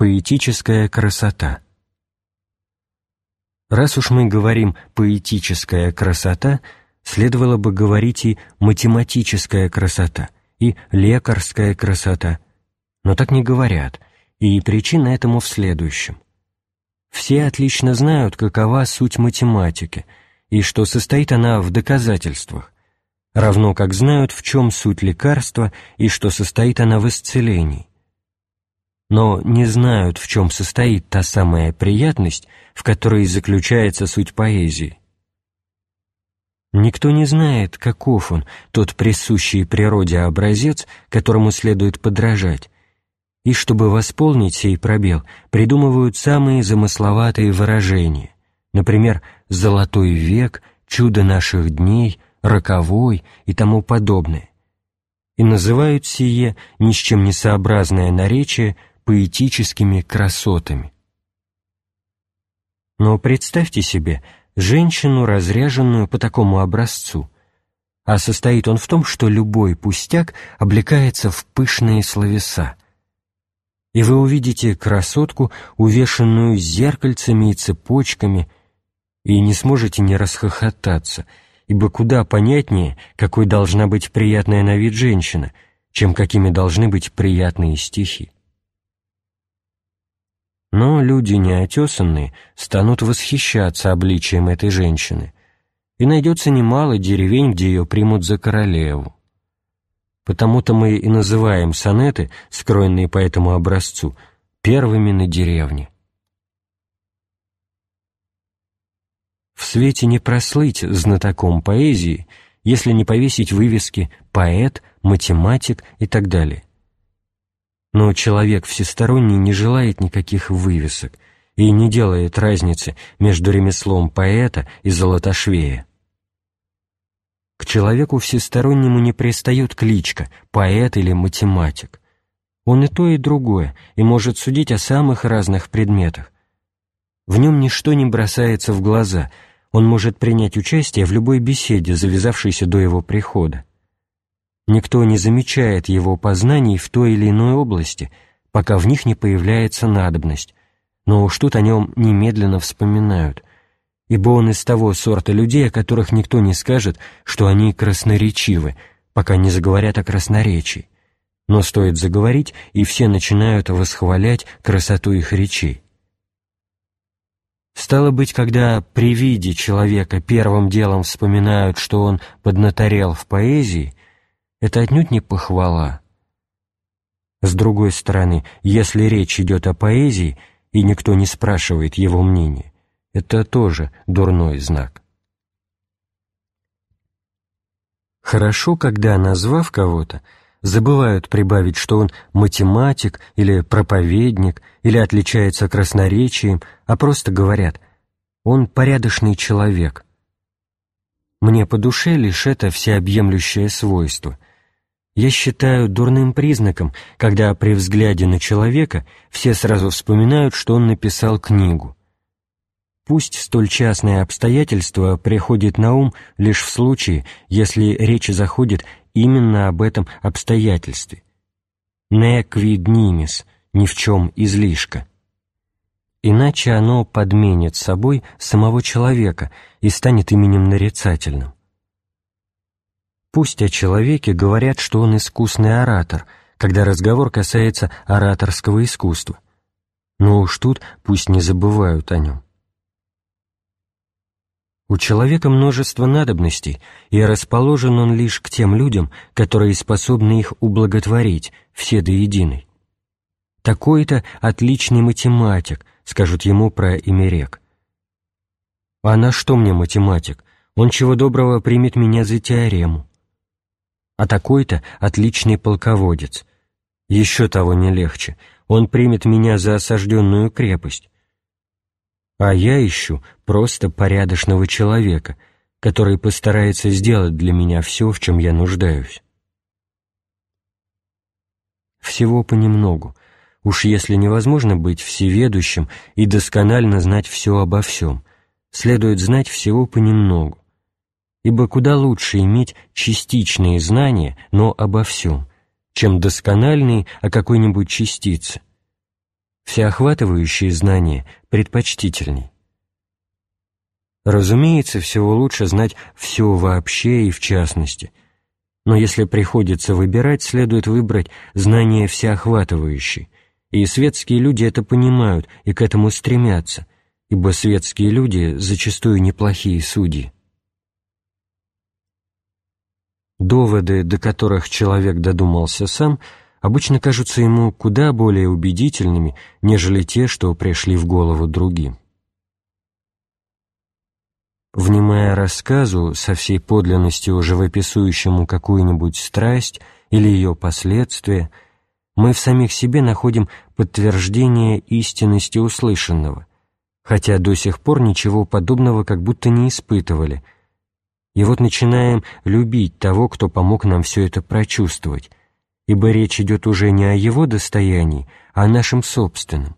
Поэтическая красота Раз уж мы говорим «поэтическая красота», следовало бы говорить и «математическая красота», и «лекарская красота». Но так не говорят, и причина этому в следующем. Все отлично знают, какова суть математики, и что состоит она в доказательствах, равно как знают, в чем суть лекарства и что состоит она в исцелении но не знают, в чем состоит та самая приятность, в которой заключается суть поэзии. Никто не знает, каков он, тот присущий природе образец, которому следует подражать, и чтобы восполнить сей пробел, придумывают самые замысловатые выражения, например, «золотой век», «чудо наших дней», «роковой» и тому подобное, и называют сие ни с чем не сообразное наречие – поэтическими красотами. Но представьте себе женщину, разряженную по такому образцу, а состоит он в том, что любой пустяк облекается в пышные словеса, и вы увидите красотку, увешанную зеркальцами и цепочками, и не сможете не расхохотаться, ибо куда понятнее, какой должна быть приятная на вид женщина, чем какими должны быть приятные стихи. Но люди неотесанные станут восхищаться обличием этой женщины, и найдется немало деревень, где ее примут за королеву. Потому-то мы и называем сонеты, скроенные по этому образцу, первыми на деревне. В свете не прослыть знатоком поэзии, если не повесить вывески «поэт», «математик» и так далее. Но человек всесторонний не желает никаких вывесок и не делает разницы между ремеслом поэта и золотошвея. К человеку всестороннему не пристает кличка «поэт» или «математик». Он и то, и другое, и может судить о самых разных предметах. В нем ничто не бросается в глаза, он может принять участие в любой беседе, завязавшейся до его прихода. Никто не замечает его познаний в той или иной области, пока в них не появляется надобность, но уж тут о нем немедленно вспоминают, ибо он из того сорта людей, о которых никто не скажет, что они красноречивы, пока не заговорят о красноречии. Но стоит заговорить, и все начинают восхвалять красоту их речей. Стало быть, когда при виде человека первым делом вспоминают, что он поднаторел в поэзии, это отнюдь не похвала. С другой стороны, если речь идет о поэзии, и никто не спрашивает его мнения, это тоже дурной знак. Хорошо, когда, назвав кого-то, забывают прибавить, что он математик или проповедник, или отличается красноречием, а просто говорят «он порядочный человек». Мне по душе лишь это всеобъемлющее свойство — я считаю дурным признаком, когда при взгляде на человека все сразу вспоминают, что он написал книгу. Пусть столь частное обстоятельство приходит на ум лишь в случае, если речь заходит именно об этом обстоятельстве. «Не quid nimis» — «ни в чем излишка». Иначе оно подменит собой самого человека и станет именем нарицательным. Пусть о человеке говорят, что он искусный оратор, когда разговор касается ораторского искусства. Но уж тут пусть не забывают о нем. У человека множество надобностей, и расположен он лишь к тем людям, которые способны их ублаготворить, все до единой. Такой-то отличный математик, скажут ему про Имерек. А на что мне математик? Он чего доброго примет меня за теорему а такой-то отличный полководец. Еще того не легче, он примет меня за осажденную крепость. А я ищу просто порядочного человека, который постарается сделать для меня все, в чем я нуждаюсь. Всего понемногу, уж если невозможно быть всеведущим и досконально знать все обо всем, следует знать всего понемногу ибо куда лучше иметь частичные знания, но обо всем, чем доскональные о какой-нибудь частице. всеохватывающие знания предпочтительней. Разумеется, всего лучше знать все вообще и в частности, но если приходится выбирать, следует выбрать знания всеохватывающие, и светские люди это понимают и к этому стремятся, ибо светские люди зачастую неплохие судьи. Доводы, до которых человек додумался сам, обычно кажутся ему куда более убедительными, нежели те, что пришли в голову другим. Внимая рассказу со всей подлинностью живописующему какую-нибудь страсть или ее последствия, мы в самих себе находим подтверждение истинности услышанного, хотя до сих пор ничего подобного как будто не испытывали, и вот начинаем любить того, кто помог нам все это прочувствовать, ибо речь идет уже не о его достоянии, а о нашем собственном.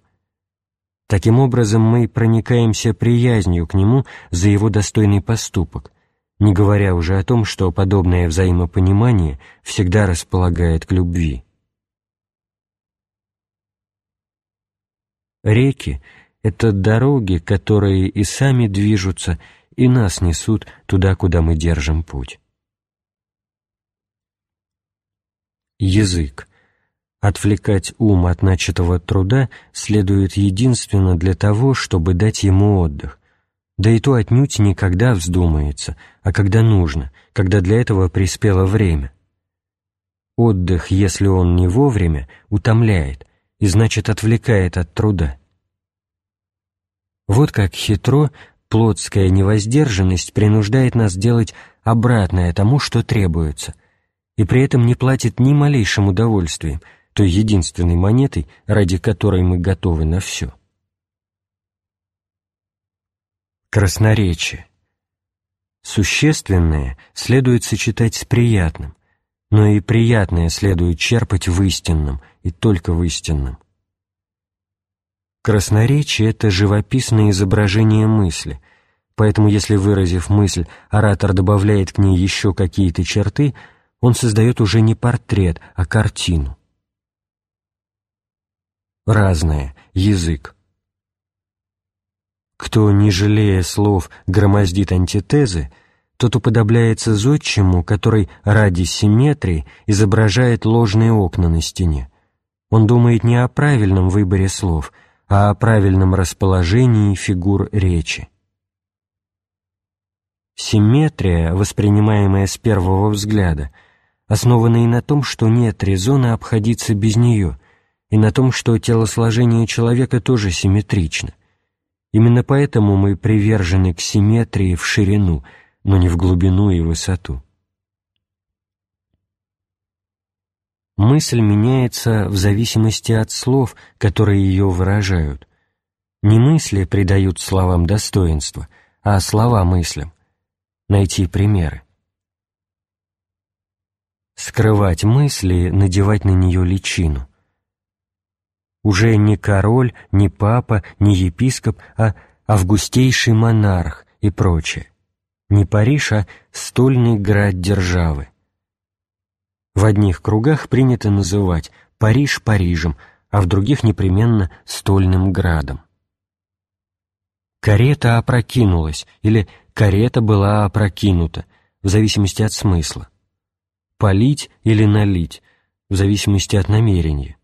Таким образом, мы проникаемся приязнью к нему за его достойный поступок, не говоря уже о том, что подобное взаимопонимание всегда располагает к любви. Реки — это дороги, которые и сами движутся, и нас несут туда, куда мы держим путь. Язык. Отвлекать ум от начатого труда следует единственно для того, чтобы дать ему отдых, да и то отнюдь не когда вздумается, а когда нужно, когда для этого приспело время. Отдых, если он не вовремя, утомляет и значит отвлекает от труда. Вот как хитро плотская невоздержанность принуждает нас делать обратное тому, что требуется, и при этом не платит ни малейшим удовольствием, той единственной монетой, ради которой мы готовы на все. Красноречие. Существенное следует сочетать с приятным, но и приятное следует черпать в истинном, и только в истинном. Красноречие — это живописное изображение мысли, поэтому если, выразив мысль, оратор добавляет к ней еще какие-то черты, он создает уже не портрет, а картину. Разное, язык. Кто, не жалея слов, громоздит антитезы, тот уподобляется зодчему, который ради симметрии изображает ложные окна на стене. Он думает не о правильном выборе слов, о правильном расположении фигур речи. Симметрия, воспринимаемая с первого взгляда, основана и на том, что нет резона обходиться без нее, и на том, что телосложение человека тоже симметрично. Именно поэтому мы привержены к симметрии в ширину, но не в глубину и высоту. Мысль меняется в зависимости от слов, которые ее выражают. Не мысли придают словам достоинство, а слова мыслям. Найти примеры. Скрывать мысли, надевать на нее личину. Уже не король, не папа, не епископ, а августейший монарх и прочее. Не Париж, а стольный град державы. В одних кругах принято называть Париж Парижем, а в других непременно Стольным Градом. Карета опрокинулась или карета была опрокинута, в зависимости от смысла. Полить или налить, в зависимости от намерения.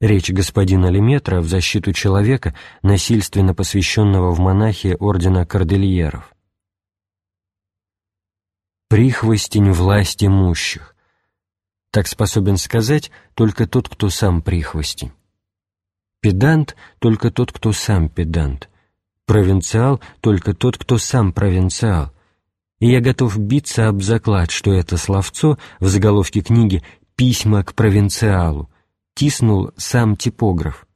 Речь господина Леметра в защиту человека, насильственно посвященного в монахи ордена кордильеров. Прихвостень власть имущих, так способен сказать только тот, кто сам прихвостень. Педант — только тот, кто сам педант. Провинциал — только тот, кто сам провинциал. И я готов биться об заклад, что это словцо в заголовке книги «Письма к провинциалу» тиснул сам типограф.